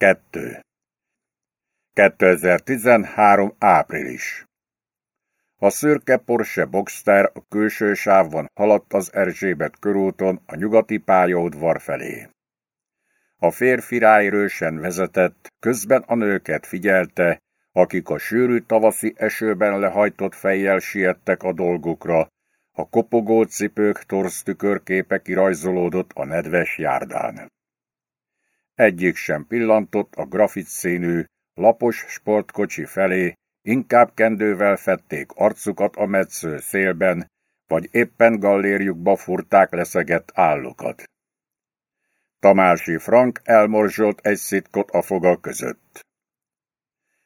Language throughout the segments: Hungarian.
2. 2013. április A szürke Porsche Boxster a külső sávban haladt az Erzsébet körúton a nyugati pályaudvar felé. A férfi ráérősen vezetett, közben a nőket figyelte, akik a sűrű tavaszi esőben lehajtott fejjel siettek a dolgukra, a kopogó cipők torztükörképe kirajzolódott a nedves járdán. Egyik sem pillantott a grafit színű, lapos sportkocsi felé, inkább kendővel fették arcukat a metsző szélben, vagy éppen gallérjukba furták leszegett állukat. Tamási Frank elmorzsolt egy szitkot a foga között.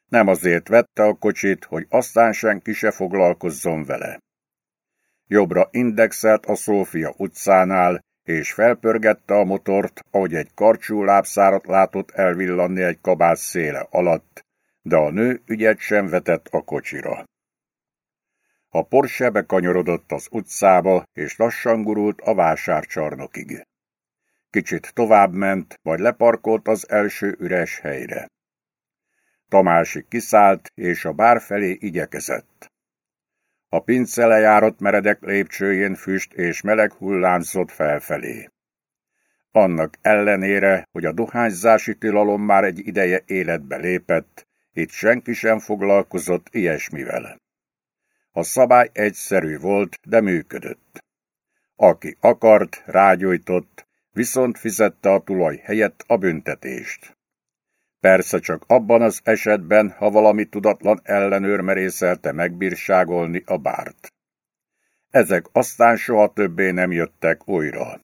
Nem azért vette a kocsit, hogy aztán senki se foglalkozzon vele. Jobbra indexelt a Szófia utcánál, és felpörgette a motort, ahogy egy karcsú lábszárat látott elvillanni egy kabát széle alatt, de a nő ügyet sem vetett a kocsira. A Porsche bekanyarodott az utcába, és lassan gurult a vásárcsarnokig. Kicsit tovább ment, majd leparkolt az első üres helyre. Tamási kiszállt, és a bár felé igyekezett. A pince lejárat meredek lépcsőjén füst és meleg hullámzott felfelé. Annak ellenére, hogy a dohányzási tilalom már egy ideje életbe lépett, itt senki sem foglalkozott ilyesmivel. A szabály egyszerű volt, de működött. Aki akart, rágyújtott, viszont fizette a tulaj helyett a büntetést. Persze csak abban az esetben, ha valami tudatlan ellenőr merészelte megbírságolni a bárt. Ezek aztán soha többé nem jöttek újra.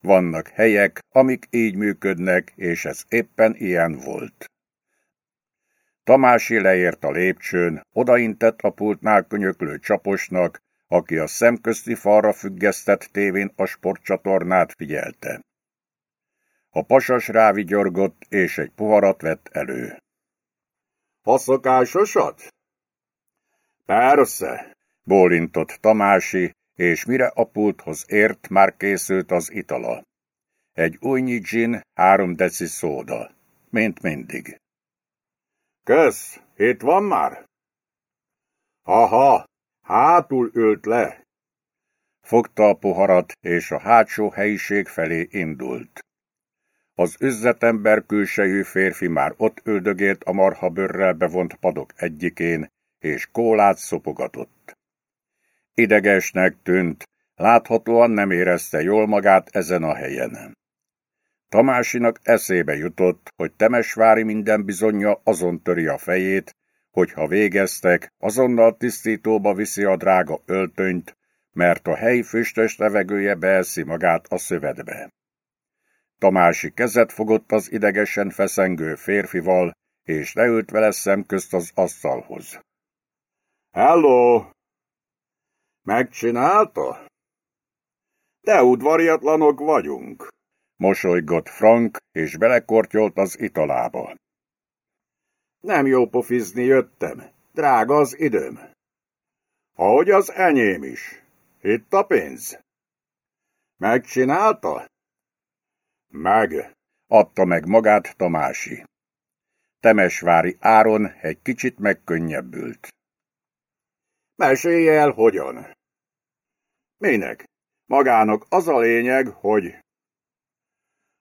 Vannak helyek, amik így működnek, és ez éppen ilyen volt. Tamási leért a lépcsőn, odaintett a pultnál könyöklő csaposnak, aki a szemközti falra függesztett tévén a sportcsatornát figyelte. A pasas rávigyorgott, és egy poharat vett elő. A szokásosat? Persze, bólintott Tamási, és mire a pulthoz ért, már készült az itala. Egy újnyi gin, három deci szóda, mint mindig. Kösz, itt van már? Aha, hátul ült le. Fogta a poharat, és a hátsó helyiség felé indult. Az üzletember külsejű férfi már ott üldögélt a marha bőrrel bevont padok egyikén, és kólát szopogatott. Idegesnek tűnt, láthatóan nem érezte jól magát ezen a helyen. Tamásinak eszébe jutott, hogy Temesvári minden bizonyja azon töri a fejét, hogy ha végeztek, azonnal tisztítóba viszi a drága öltönyt, mert a hely füstös levegője beeszi magát a szövetbe. Tamási kezet fogott az idegesen feszengő férfival, és leült vele szemközt az asztalhoz. Hello! Megcsinálta? De udvariatlanok vagyunk, mosolygott Frank, és belekortyolt az italába. Nem jó pofizni jöttem, drága az időm. Ahogy az enyém is. Itt a pénz. Megcsinálta? Meg, adta meg magát Tamási. Temesvári Áron egy kicsit megkönnyebbült. Mesélj el, hogyan. Minek? Magának az a lényeg, hogy...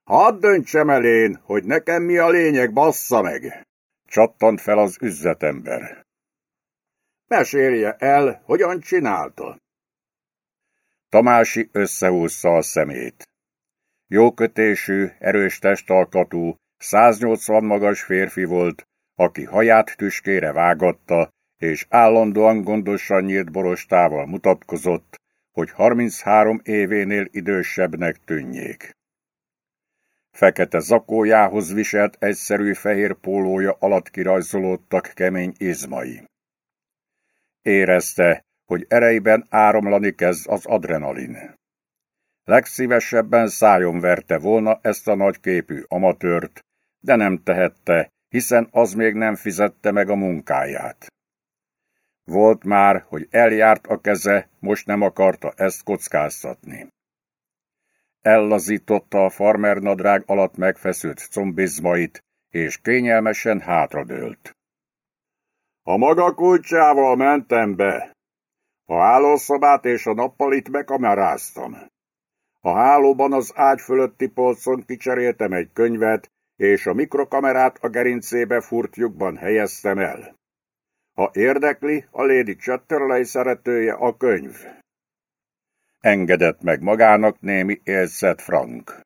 Hadd döntsem el én, hogy nekem mi a lényeg, bassza meg! Csattant fel az üzletember. Mesélje el, hogyan csinálta. Tamási összehúzza a szemét. Jókötésű, erős testalkatú, 180 magas férfi volt, aki haját tüskére vágatta, és állandóan gondosan nyílt borostával mutatkozott, hogy 33 événél idősebbnek tűnjék. Fekete zakójához viselt egyszerű fehér pólója alatt kirajzolódtak kemény izmai. Érezte, hogy erejében áramlani kezd az adrenalin. Legszívesebben szájon verte volna ezt a nagyképű amatőrt, de nem tehette, hiszen az még nem fizette meg a munkáját. Volt már, hogy eljárt a keze, most nem akarta ezt kockáztatni. Ellazította a farmernadrág alatt megfeszült combizmait, és kényelmesen hátradőlt. A maga kulcsával mentem be. A hálószobát és a nappalit bekameráztam. A hálóban az ágy fölötti polcon kicseréltem egy könyvet, és a mikrokamerát a gerincébe furt lyukban helyeztem el. Ha érdekli, a Lady Chatterley szeretője a könyv. Engedett meg magának némi élszett Frank.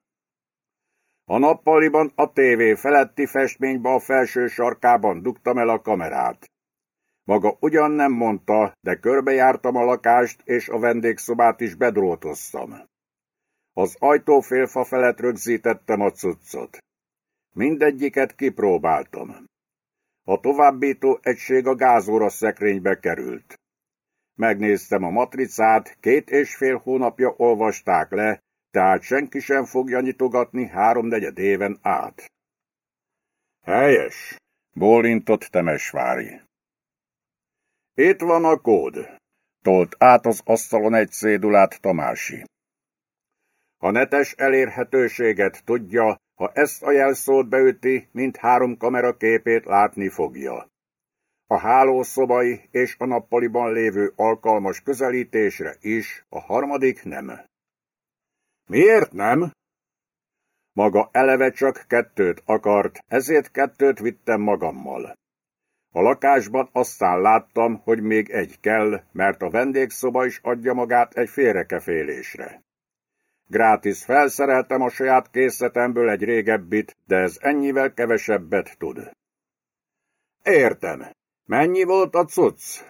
A nappaliban a tévé feletti festménybe a felső sarkában dugtam el a kamerát. Maga ugyan nem mondta, de körbejártam a lakást, és a vendégszobát is bedrótoztam. Az ajtófélfa felett rögzítettem a cuccot. Mindegyiket kipróbáltam. A továbbító egység a gázóra szekrénybe került. Megnéztem a matricát, két és fél hónapja olvasták le, tehát senki sem fogja nyitogatni háromnegyed éven át. Helyes, bólintott Temesvári. Itt van a kód. Tolt át az asztalon egy cédulát Tamási. A netes elérhetőséget tudja, ha ezt a jelszót beüti, mint három kamera képét látni fogja. A hálószobai és a nappaliban lévő alkalmas közelítésre is, a harmadik nem. Miért nem? Maga eleve csak kettőt akart, ezért kettőt vittem magammal. A lakásban aztán láttam, hogy még egy kell, mert a vendégszoba is adja magát egy félrekefélésre. Grátis felszereltem a saját készletemből egy régebbit, de ez ennyivel kevesebbet tud. Értem. Mennyi volt a cucc?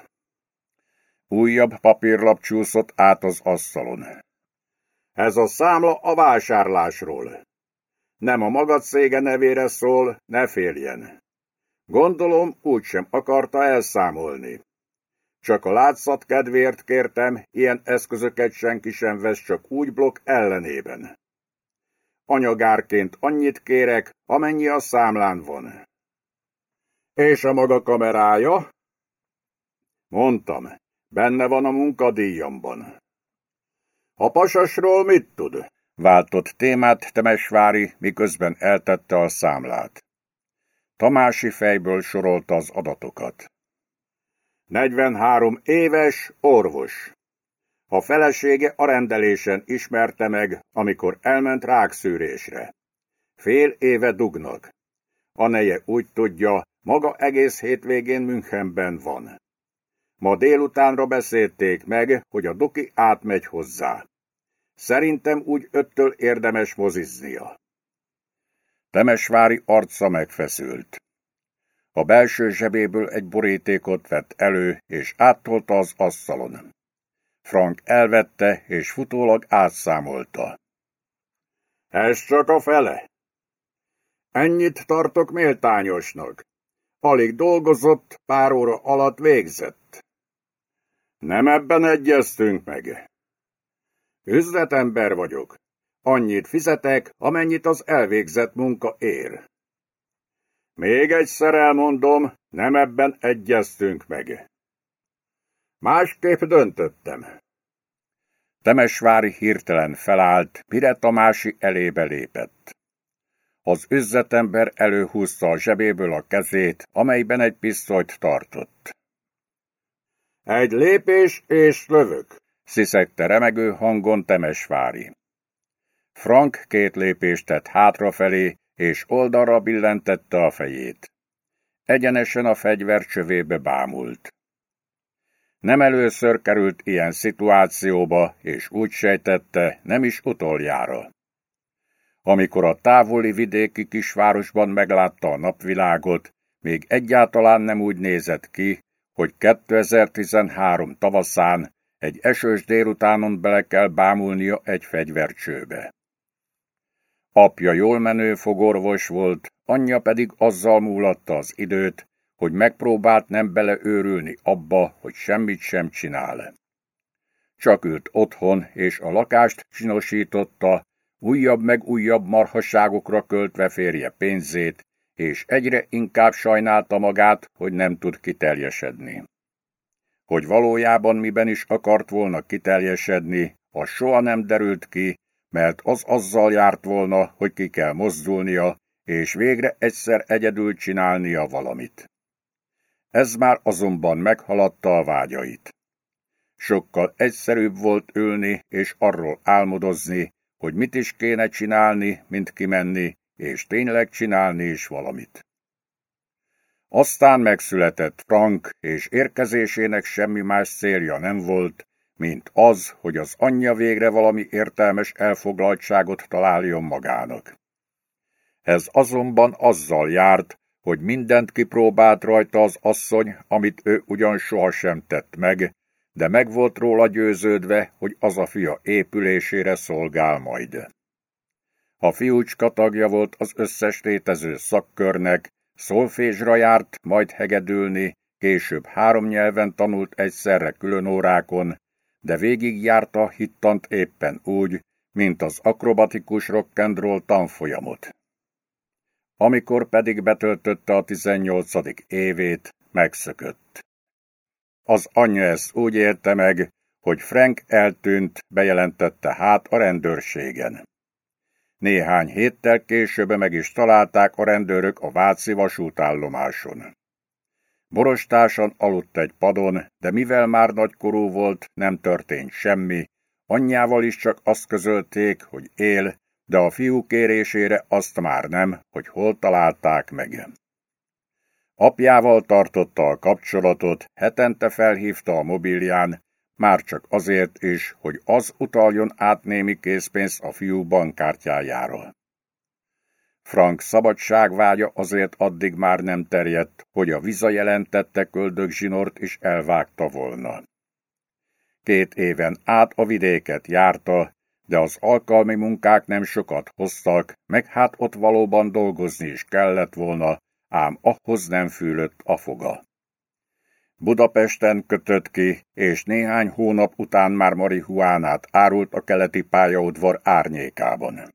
Újabb papírlap csúszott át az asztalon. Ez a számla a vásárlásról. Nem a maga cége nevére szól, ne féljen. Gondolom, úgysem akarta elszámolni. Csak a látszat kedvéért kértem, ilyen eszközöket senki sem vesz csak úgy blokk ellenében. Anyagárként annyit kérek, amennyi a számlán van. És a maga kamerája? Mondtam, benne van a munkadíjamban. A pasasról mit tud? Váltott témát Temesvári, miközben eltette a számlát. Tamási fejből sorolta az adatokat. 43 éves, orvos. A felesége a rendelésen ismerte meg, amikor elment rákszűrésre. Fél éve dugnak. A neje úgy tudja, maga egész hétvégén Münchenben van. Ma délutánra beszélték meg, hogy a doki átmegy hozzá. Szerintem úgy öttől érdemes moziznia. Temesvári arca megfeszült. A belső zsebéből egy borítékot vett elő, és áttolta az asztalon. Frank elvette, és futólag átszámolta. Ez csak a fele. Ennyit tartok méltányosnak. Alig dolgozott, pár óra alatt végzett. Nem ebben egyeztünk meg. Üzletember vagyok. Annyit fizetek, amennyit az elvégzett munka ér. Még egyszer elmondom, nem ebben egyeztünk meg. Másképp döntöttem. Temesvári hirtelen felállt, mire Tamási elébe lépett. Az üzletember előhúzta a zsebéből a kezét, amelyben egy pisztolyt tartott. Egy lépés és lövök, sziszegte remegő hangon Temesvári. Frank két lépést tett hátrafelé, és oldalra billentette a fejét. Egyenesen a fegyver csövébe bámult. Nem először került ilyen szituációba, és úgy sejtette, nem is utoljára. Amikor a távoli vidéki kisvárosban meglátta a napvilágot, még egyáltalán nem úgy nézett ki, hogy 2013 tavaszán egy esős délutánon bele kell bámulnia egy fegyvercsőbe. Apja jól menő fogorvos volt, anyja pedig azzal múlatta az időt, hogy megpróbált nem beleőrülni abba, hogy semmit sem csinál. Csak ült otthon, és a lakást csinosította, újabb meg újabb marhasságokra költve férje pénzét, és egyre inkább sajnálta magát, hogy nem tud kiteljesedni. Hogy valójában miben is akart volna kiteljesedni, az soha nem derült ki, mert az azzal járt volna, hogy ki kell mozdulnia, és végre egyszer egyedül csinálnia valamit. Ez már azonban meghaladta a vágyait. Sokkal egyszerűbb volt ülni és arról álmodozni, hogy mit is kéne csinálni, mint kimenni, és tényleg csinálni is valamit. Aztán megszületett Frank, és érkezésének semmi más célja nem volt, mint az, hogy az anyja végre valami értelmes elfoglaltságot találjon magának. Ez azonban azzal járt, hogy mindent kipróbált rajta az asszony, amit ő ugyan sohasem tett meg, de meg volt róla győződve, hogy az a fia épülésére szolgál majd. A fiúcska tagja volt az összes létező szakkörnek, szolfésra járt, majd hegedülni, később három nyelven tanult egyszerre külön órákon, de végigjárta hittant éppen úgy, mint az akrobatikus rock'n'roll tanfolyamot. Amikor pedig betöltötte a tizennyolcadik évét, megszökött. Az anyja ezt úgy érte meg, hogy Frank eltűnt, bejelentette hát a rendőrségen. Néhány héttel később meg is találták a rendőrök a Váci vasútállomáson. Borostásan aludt egy padon, de mivel már nagykorú volt, nem történt semmi, anyjával is csak azt közölték, hogy él, de a fiú kérésére azt már nem, hogy hol találták meg. Apjával tartotta a kapcsolatot, hetente felhívta a mobilján, már csak azért is, hogy az utaljon át némi készpénzt a fiú bankkártyájáról. Frank szabadságvágya azért addig már nem terjedt, hogy a jelentette zsinort is elvágta volna. Két éven át a vidéket járta, de az alkalmi munkák nem sokat hoztak, meg hát ott valóban dolgozni is kellett volna, ám ahhoz nem fűlött a foga. Budapesten kötött ki, és néhány hónap után már marihuánát árult a keleti pályaudvar árnyékában.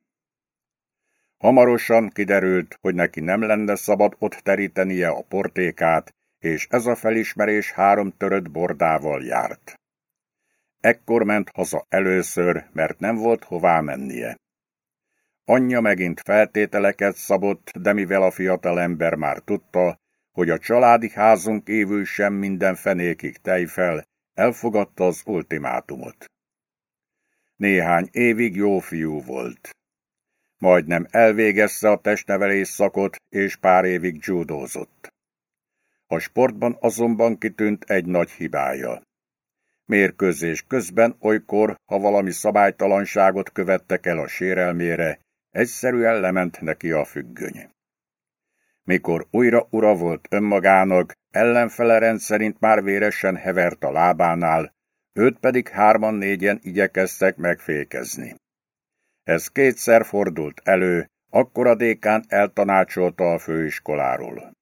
Hamarosan kiderült, hogy neki nem lenne szabad ott terítenie a portékát, és ez a felismerés három törött bordával járt. Ekkor ment haza először, mert nem volt hová mennie. Anyja megint feltételeket szabott, de mivel a fiatalember már tudta, hogy a családi házunk évül sem minden fenékig tejfel, elfogadta az ultimátumot. Néhány évig jó fiú volt. Majdnem elvégezte a testnevelés szakot, és pár évig judózott. A sportban azonban kitűnt egy nagy hibája. Mérkőzés közben olykor, ha valami szabálytalanságot követtek el a sérelmére, egyszerűen lement neki a függöny. Mikor újra ura volt önmagának, ellenfele rendszerint már véresen hevert a lábánál, őt pedig hárman-négyen igyekeztek megfékezni. Ez kétszer fordult elő, akkor a dékán eltanácsolta a főiskoláról.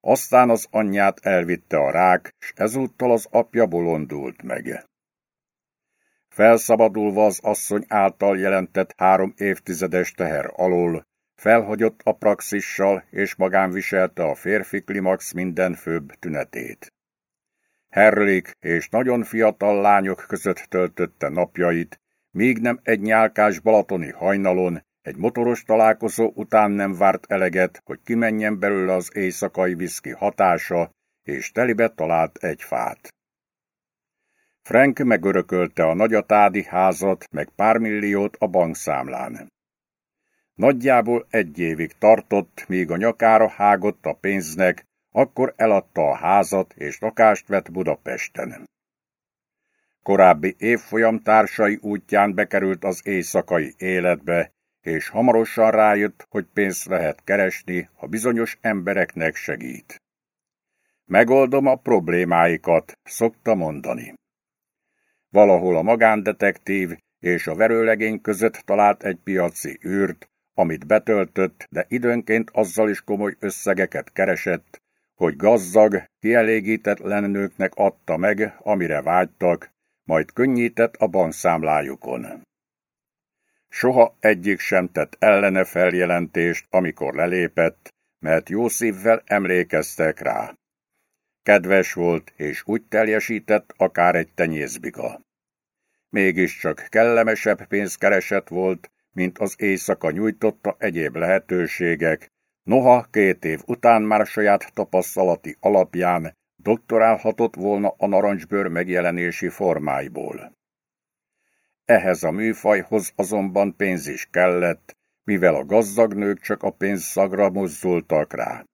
Aztán az anyját elvitte a rák, s ezúttal az apja bolondult meg. Felszabadulva az asszony által jelentett három évtizedes teher alól, felhagyott a praxissal, és magán viselte a férfi klimax minden főbb tünetét. Herlik és nagyon fiatal lányok között töltötte napjait, míg nem egy nyálkás balatoni hajnalon, egy motoros találkozó után nem várt eleget, hogy kimenjen belőle az éjszakai viszki hatása, és telibe talált egy fát. Frank megörökölte a nagyatádi házat, meg pár milliót a bankszámlán. Nagyjából egy évig tartott, míg a nyakára hágott a pénznek, akkor eladta a házat és lakást vett Budapesten. Korábbi évfolyam társai útján bekerült az éjszakai életbe, és hamarosan rájött, hogy pénzt lehet keresni, ha bizonyos embereknek segít. Megoldom a problémáikat, szokta mondani. Valahol a magándetektív és a verőlegény között talált egy piaci űrt, amit betöltött, de időnként azzal is komoly összegeket keresett, hogy gazdag, kielégítetlen nőknek adta meg, amire vágytak, majd könnyített a bankszámlájukon. Soha egyik sem tett ellene feljelentést, amikor lelépett, mert jó szívvel emlékeztek rá. Kedves volt, és úgy teljesített akár egy tenyészbiga. Mégiscsak kellemesebb pénzkereset volt, mint az éjszaka nyújtotta egyéb lehetőségek, noha két év után már saját tapasztalati alapján doktorálhatott volna a narancsbőr megjelenési formáiból. Ehhez a műfajhoz azonban pénz is kellett, mivel a gazdag nők csak a pénzszagra mozdultak rá.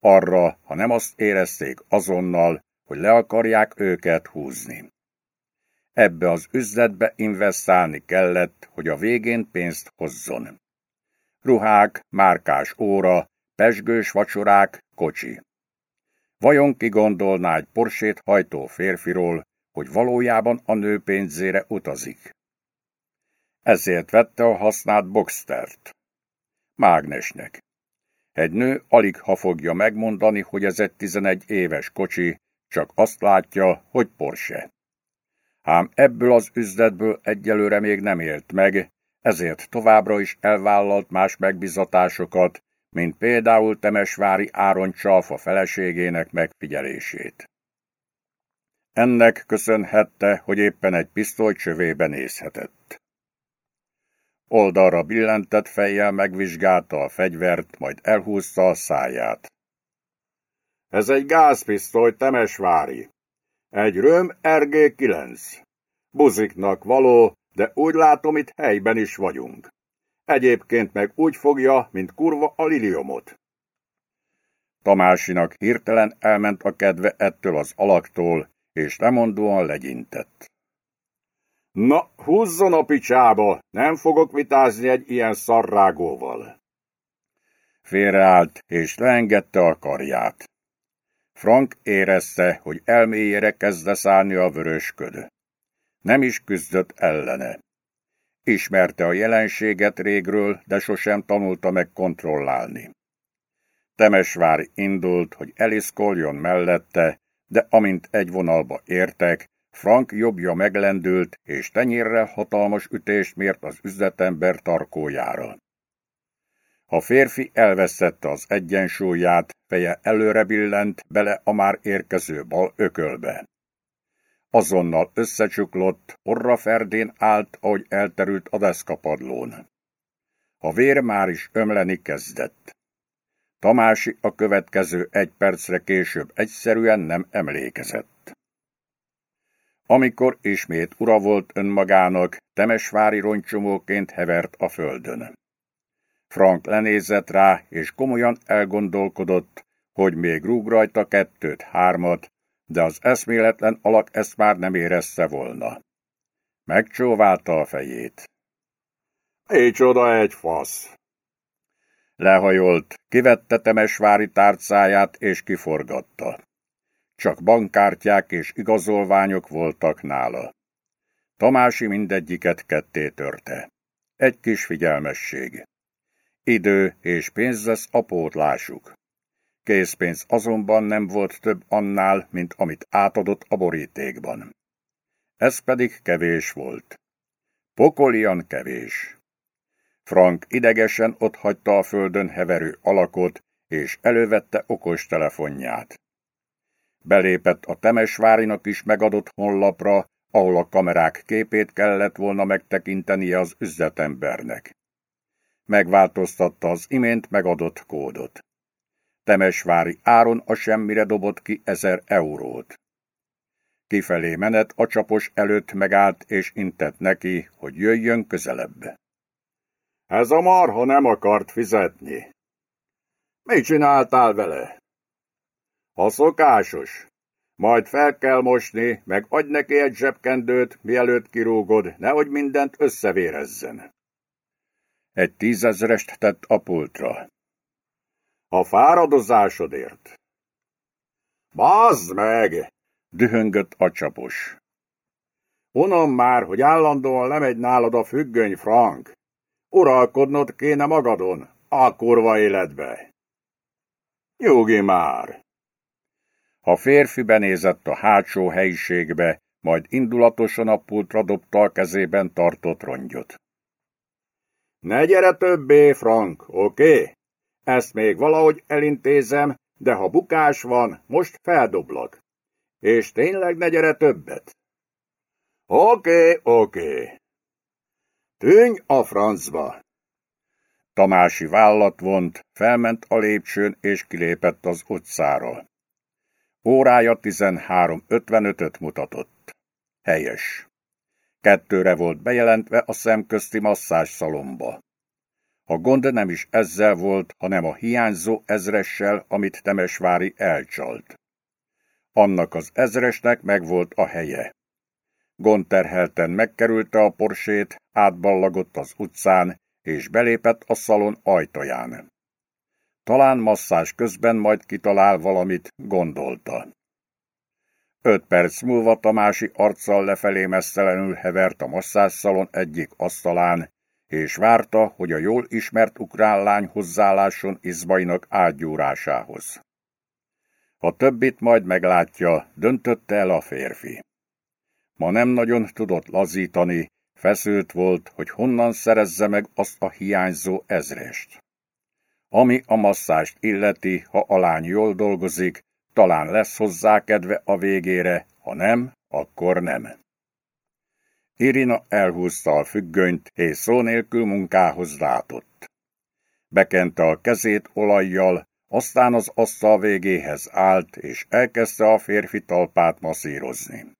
Arra, ha nem azt érezték azonnal, hogy le akarják őket húzni. Ebbe az üzletbe investálni kellett, hogy a végén pénzt hozzon. Ruhák, márkás óra, pesgős vacsorák, kocsi. Vajon ki gondolná egy porsét hajtó férfiról, hogy valójában a nő pénzére utazik? Ezért vette a használt boxtert. Mágnesnek. Egy nő alig ha fogja megmondani, hogy ez egy 11 éves kocsi, csak azt látja, hogy Porsche. Ám ebből az üzletből egyelőre még nem élt meg, ezért továbbra is elvállalt más megbizatásokat, mint például Temesvári Áron Csalfa feleségének megfigyelését. Ennek köszönhette, hogy éppen egy pisztoly csövébe nézhetett. Oldalra billentett fejjel megvizsgálta a fegyvert, majd elhúzta a száját. Ez egy gázpisztoly, Temesvári. Egy röm RG-9. Buziknak való, de úgy látom, itt helyben is vagyunk. Egyébként meg úgy fogja, mint kurva a liliomot. Tamásinak hirtelen elment a kedve ettől az alaktól, és lemondóan legyintett. Na, húzzon a picsába, nem fogok vitázni egy ilyen szarrágóval. Félreállt, és leengedte a karját. Frank érezte, hogy elmélyére kezd szállni a vörösköd. Nem is küzdött ellene. Ismerte a jelenséget régről, de sosem tanulta meg kontrollálni. Temesvár indult, hogy eliszkoljon mellette, de amint egy vonalba értek, Frank jobbja meglendült, és tenyérrel hatalmas ütést mért az üzletember tarkójára. A férfi elveszette az egyensúlyát, feje előre billent bele a már érkező bal ökölbe. Azonnal összecsuklott, orra ferdén állt, ahogy elterült a deszkapadlón. A vér már is ömleni kezdett. Tamási a következő egy percre később egyszerűen nem emlékezett. Amikor ismét ura volt önmagának, temesvári roncsomóként hevert a földön. Frank lenézett rá, és komolyan elgondolkodott, hogy még rúg rajta kettőt-hármat, de az eszméletlen alak ezt már nem érezte volna. Megcsóválta a fejét. Micsoda egy fasz! Lehajolt, kivette Temesvári tárcáját és kiforgatta. Csak bankkártyák és igazolványok voltak nála. Tamási mindegyiket ketté törte. Egy kis figyelmesség. Idő és pénz lesz a pótlásuk. Készpénz azonban nem volt több annál, mint amit átadott a borítékban. Ez pedig kevés volt. Pokolian kevés. Frank idegesen otthagyta a földön heverő alakot, és elővette okos telefonját. Belépett a Temesvárinak is megadott honlapra, ahol a kamerák képét kellett volna megtekintenie az üzletembernek. Megváltoztatta az imént megadott kódot. Temesvári áron a semmire dobott ki ezer eurót. Kifelé menet a csapos előtt megállt és intett neki, hogy jöjjön közelebb. Ez a marha nem akart fizetni. Mit csináltál vele? A szokásos. Majd fel kell mosni, meg adj neki egy zsebkendőt, mielőtt kirúgod, nehogy mindent összevérezzen. Egy tízezrest tett a pultra. A fáradozásodért. Bazd meg! dühöngött a csapos. Unom már, hogy állandóan lemegy nálad a függöny, Frank. Uralkodnod kéne magadon, a kurva életbe. Nyugi már! A férfi benézett a hátsó helyiségbe, majd indulatosan a pultra dobta a kezében tartott rongyot. Ne gyere többé, Frank, oké? Okay? Ezt még valahogy elintézem, de ha bukás van, most feldoblak. És tényleg ne gyere többet. Oké, oké. Tűnj a francba! Tamási vállat vont, felment a lépcsőn és kilépett az utcára. Órája 13.55-öt mutatott. Helyes. Kettőre volt bejelentve a szemközti masszás szalomba. A gond nem is ezzel volt, hanem a hiányzó ezressel, amit Temesvári elcsalt. Annak az ezresnek megvolt a helye. Gonterhelten megkerülte a porsét, átballagott az utcán, és belépett a szalon ajtaján. Talán masszás közben majd kitalál valamit, gondolta. Öt perc múlva Tamási arccal lefelé messzelenül hevert a masszásszalon egyik asztalán, és várta, hogy a jól ismert ukrán lány hozzálásson izbainak átgyúrásához. A többit majd meglátja, döntötte el a férfi. Ma nem nagyon tudott lazítani, feszült volt, hogy honnan szerezze meg azt a hiányzó ezrest. Ami a masszást illeti, ha a lány jól dolgozik, talán lesz hozzá kedve a végére, ha nem, akkor nem. Irina elhúzta a függönyt, és szó nélkül munkához látott. Bekente a kezét olajjal, aztán az asztal végéhez állt, és elkezdte a férfi talpát masszírozni.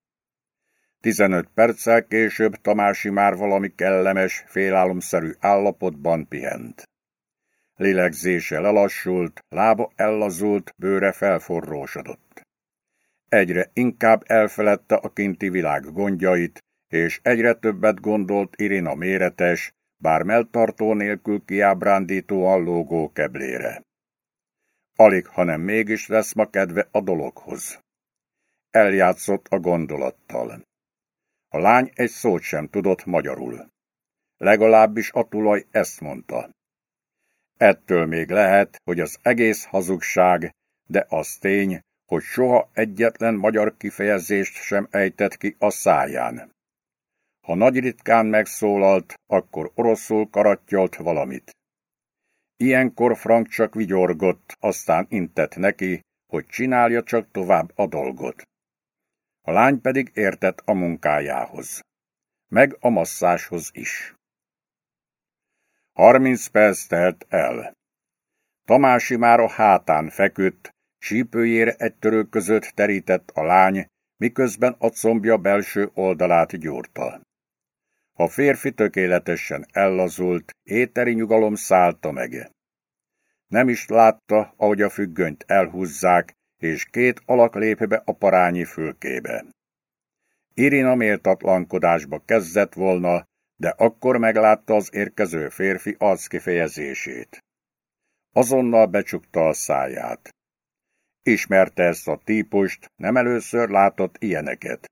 Tizenöt perccel később Tamási már valami kellemes, félálomszerű állapotban pihent. Lélegzése lelassult, lába ellazult, bőre felforrósodott. Egyre inkább elfeledte a kinti világ gondjait, és egyre többet gondolt Irina méretes, bár melltartó nélkül kiábrándítóan lógó keblére. Alig, hanem mégis lesz ma kedve a dologhoz. Eljátszott a gondolattal. A lány egy szót sem tudott magyarul. Legalábbis a tulaj ezt mondta. Ettől még lehet, hogy az egész hazugság, de az tény, hogy soha egyetlen magyar kifejezést sem ejtett ki a száján. Ha nagy megszólalt, akkor oroszul karattyalt valamit. Ilyenkor Frank csak vigyorgott, aztán intett neki, hogy csinálja csak tovább a dolgot. A lány pedig értett a munkájához. Meg a masszáshoz is. Harminc perc telt el. Tamási már a hátán feküdt, sípőjére egy törő között terített a lány, miközben a combja belső oldalát gyúrta. A férfi tökéletesen ellazult, éteri nyugalom szállta meg. Nem is látta, ahogy a függönyt elhúzzák, és két alak lép be a parányi fülkébe. Irina méltatlankodásba kezdett volna, de akkor meglátta az érkező férfi arckifejezését. Azonnal becsukta a száját. Ismerte ezt a típust, nem először látott ilyeneket.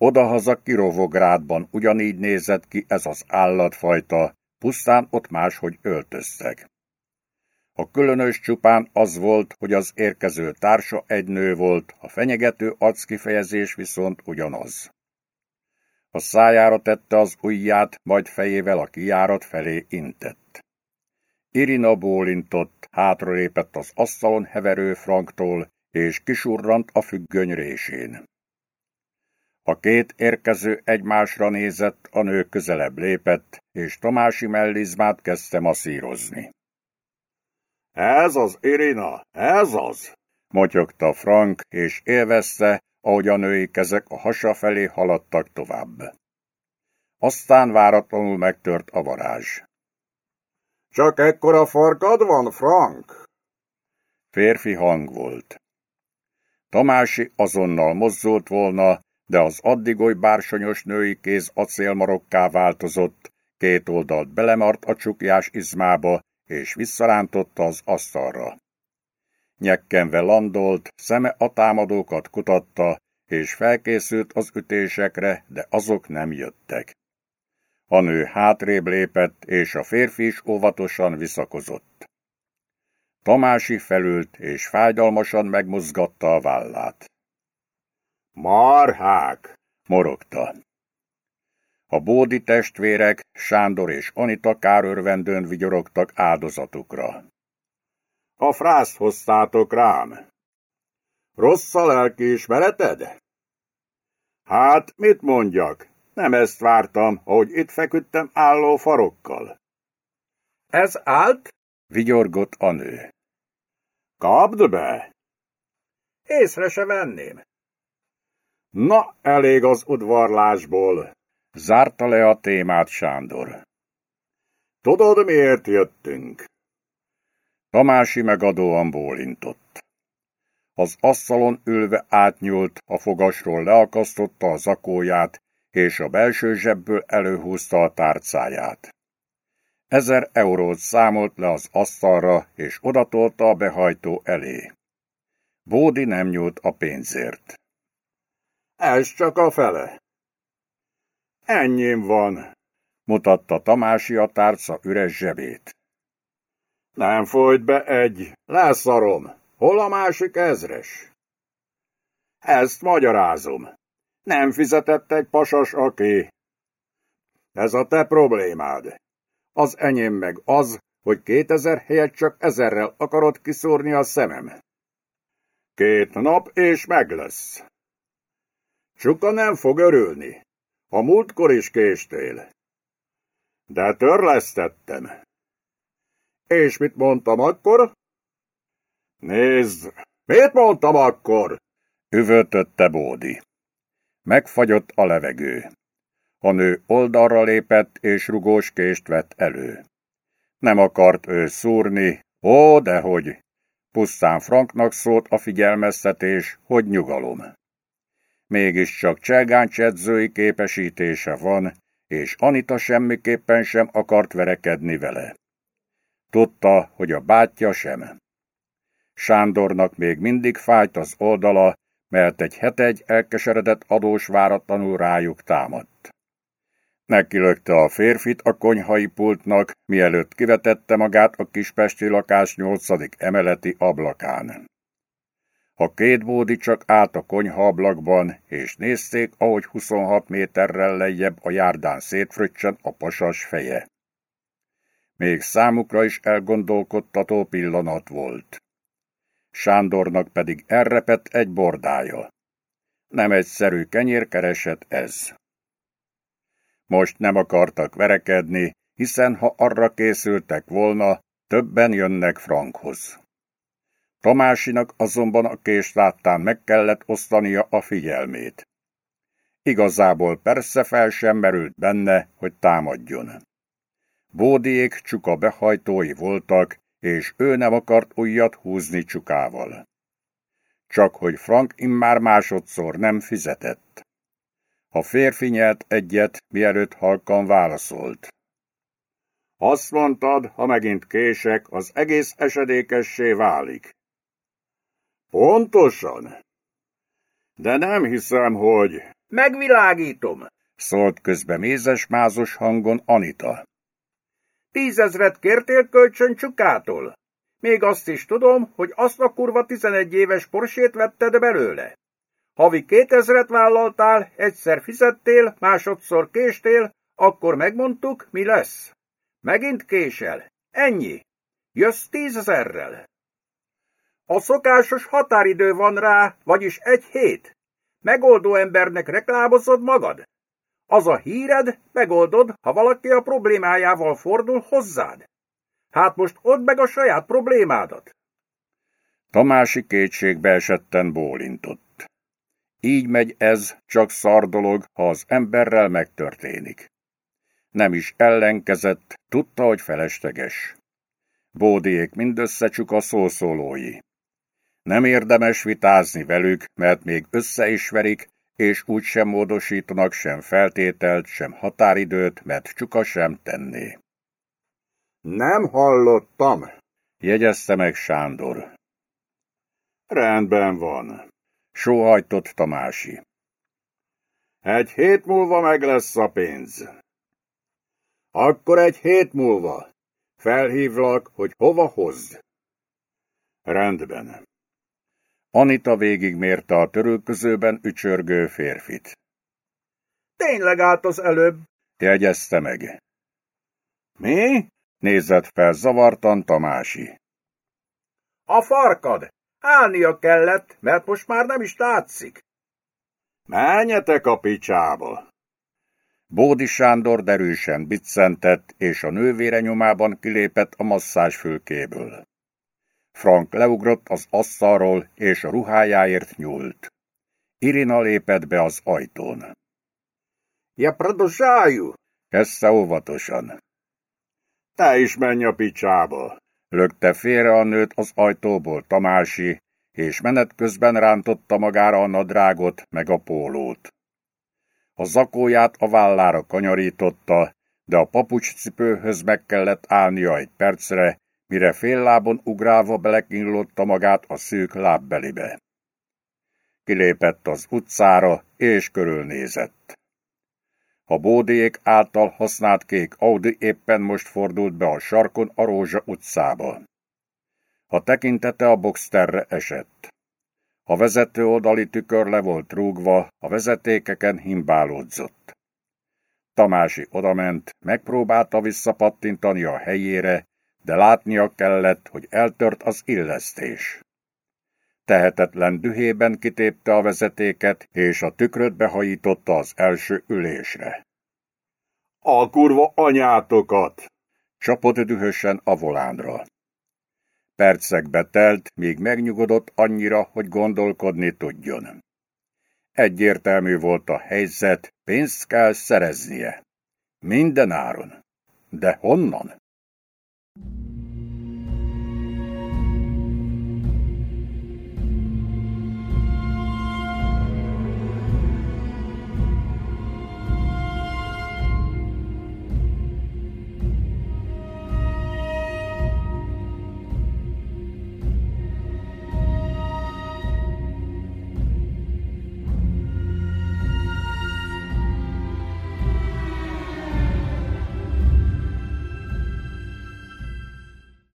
Odahaza Kirovográdban ugyanígy nézett ki ez az állatfajta, pusztán ott máshogy öltöztek. A különös csupán az volt, hogy az érkező társa egy nő volt, a fenyegető arckifejezés viszont ugyanaz. A szájára tette az ujját, majd fejével a kijárat felé intett. Irina bólintott, hátralépett az asztalon heverő franktól, és kisurrant a függöny résén. A két érkező egymásra nézett, a nő közelebb lépett, és Tamási mellizmát kezdte masszírozni. Ez az, Irina, ez az! motyogta Frank, és élvezte, ahogy a női kezek a hasa felé haladtak tovább. Aztán váratlanul megtört a varázs. Csak ekkora farkad van, Frank? Férfi hang volt. Tamási azonnal mozzult volna, de az addig oly bársonyos női kéz acélmarokká változott, két oldalt belemart a csukjás izmába, és visszarántotta az asztalra. Nyekkenve landolt, szeme a támadókat kutatta, és felkészült az ütésekre, de azok nem jöttek. A nő hátrébb lépett, és a férfi is óvatosan visszakozott. Tamási felült, és fájdalmasan megmozgatta a vállát. Marhák! morogta. A bódi testvérek, Sándor és Anita kárörvendőn vigyorogtak áldozatukra. A frászt hoztátok rám. Rossz a lelkiismereted? Hát, mit mondjak? Nem ezt vártam, ahogy itt feküdtem álló farokkal. Ez állt? Vigyorgott a nő. Kapd be! Észre se venném. Na, elég az udvarlásból. Zárta le a témát Sándor. Tudod, miért jöttünk? Tamási megadóan bólintott. Az asztalon ülve átnyúlt, a fogasról leakasztotta a zakóját, és a belső zsebből előhúzta a tárcáját. Ezer eurót számolt le az asztalra, és odatolta a behajtó elé. Bódi nem nyúlt a pénzért. Ez csak a fele. Ennyim van, mutatta Tamási a tárca üres zsebét. Nem folyt be egy, leszarom. Hol a másik ezres? Ezt magyarázom. Nem fizetett egy pasas, aki... Ez a te problémád. Az enyém meg az, hogy kétezer helyett csak ezerrel akarod kiszúrni a szemem. Két nap, és meg lesz. Csuka nem fog örülni. A múltkor is késtél. De törlesztettem. És mit mondtam akkor? Nézd, mit mondtam akkor? Üvöltötte Bódi. Megfagyott a levegő. A nő oldalra lépett, és rugós kést vett elő. Nem akart ő szúrni, ó, dehogy. Pusztán Franknak szólt a figyelmeztetés, hogy nyugalom. Mégiscsak cselgáncs edzői képesítése van, és Anita semmiképpen sem akart verekedni vele. Tudta, hogy a bátyja sem. Sándornak még mindig fájt az oldala, mert egy hetegy elkeseredett adós váratlanul rájuk támadt. Nekilökte a férfit a konyhai pultnak, mielőtt kivetette magát a kispesti lakás nyolcadik emeleti ablakán. A két bódi csak állt a konyha ablakban, és nézték, ahogy 26 méterrel lejjebb a járdán szétfröccsen a pasas feje. Még számukra is elgondolkodtató pillanat volt. Sándornak pedig elrepett egy bordája. Nem egyszerű kenyérkereset ez. Most nem akartak verekedni, hiszen ha arra készültek volna, többen jönnek Frankhoz. Tamásinak azonban a kést láttán meg kellett osztania a figyelmét. Igazából persze fel sem merült benne, hogy támadjon. Bódiék csuka behajtói voltak, és ő nem akart újat húzni csukával. Csak hogy Frank immár másodszor nem fizetett. A férfi nyelt egyet, mielőtt halkan válaszolt. Azt mondtad, ha megint kések, az egész esedékessé válik. Pontosan. De nem hiszem, hogy... Megvilágítom, szólt közbe mézes-mázos hangon Anita. Tízezret kértél kölcsön csukától? Még azt is tudom, hogy azt a kurva 11 éves porsét vetted belőle. Havi kétezret vállaltál, egyszer fizettél, másodszor késtél, akkor megmondtuk, mi lesz. Megint késel. Ennyi. Jössz tízezerrel. A szokásos határidő van rá, vagyis egy hét. Megoldó embernek reklámozod magad? Az a híred, megoldod, ha valaki a problémájával fordul hozzád. Hát most odd meg a saját problémádat. Tamási kétségbe esetten bólintott. Így megy ez, csak szar dolog, ha az emberrel megtörténik. Nem is ellenkezett, tudta, hogy felesleges. Bódiék mindössze csak a szószólói. Nem érdemes vitázni velük, mert még össze is verik, és úgy sem módosítanak sem feltételt, sem határidőt, mert csuka sem tenné. Nem hallottam, jegyezte meg Sándor. Rendben van, sóhajtott Tamási. Egy hét múlva meg lesz a pénz. Akkor egy hét múlva. Felhívlak, hogy hova hozd. Rendben. Anita végigmérte a törülközőben ücsörgő férfit. Tényleg állt az előbb, jegyezte meg. Mi? nézett fel zavartan Tamási. A farkad! Állnia kellett, mert most már nem is látszik. Menjetek a picsába! Bódi Sándor derűsen biccentett, és a nővére nyomában kilépett a masszás fülkéből. Frank leugrott az asszalról, és a ruhájáért nyúlt. Irina lépett be az ajtón. Ja produsájú! kezdte óvatosan. Te is menj a picsába! Lökte félre a nőt az ajtóból Tamási, és menet közben rántotta magára a nadrágot meg a pólót. A zakóját a vállára kanyarította, de a papucscipőhöz meg kellett állnia egy percre, mire fél lábon ugrálva belekínlotta magát a szűk lábbelibe. Kilépett az utcára, és körülnézett. A bódék által használt kék Audi éppen most fordult be a sarkon a Rózsa utcába. A tekintete a boxterre esett. A vezető oldali tükör le volt rúgva, a vezetékeken himbálódzott. Tamási odament, megpróbálta visszapattintani a helyére, de látnia kellett, hogy eltört az illesztés. Tehetetlen dühében kitépte a vezetéket, és a tükröt behajította az első ülésre. A kurva anyátokat! Csapott dühösen a volánra. Percekbe telt, míg megnyugodott annyira, hogy gondolkodni tudjon. Egyértelmű volt a helyzet, pénzt kell szereznie. Minden áron. De honnan?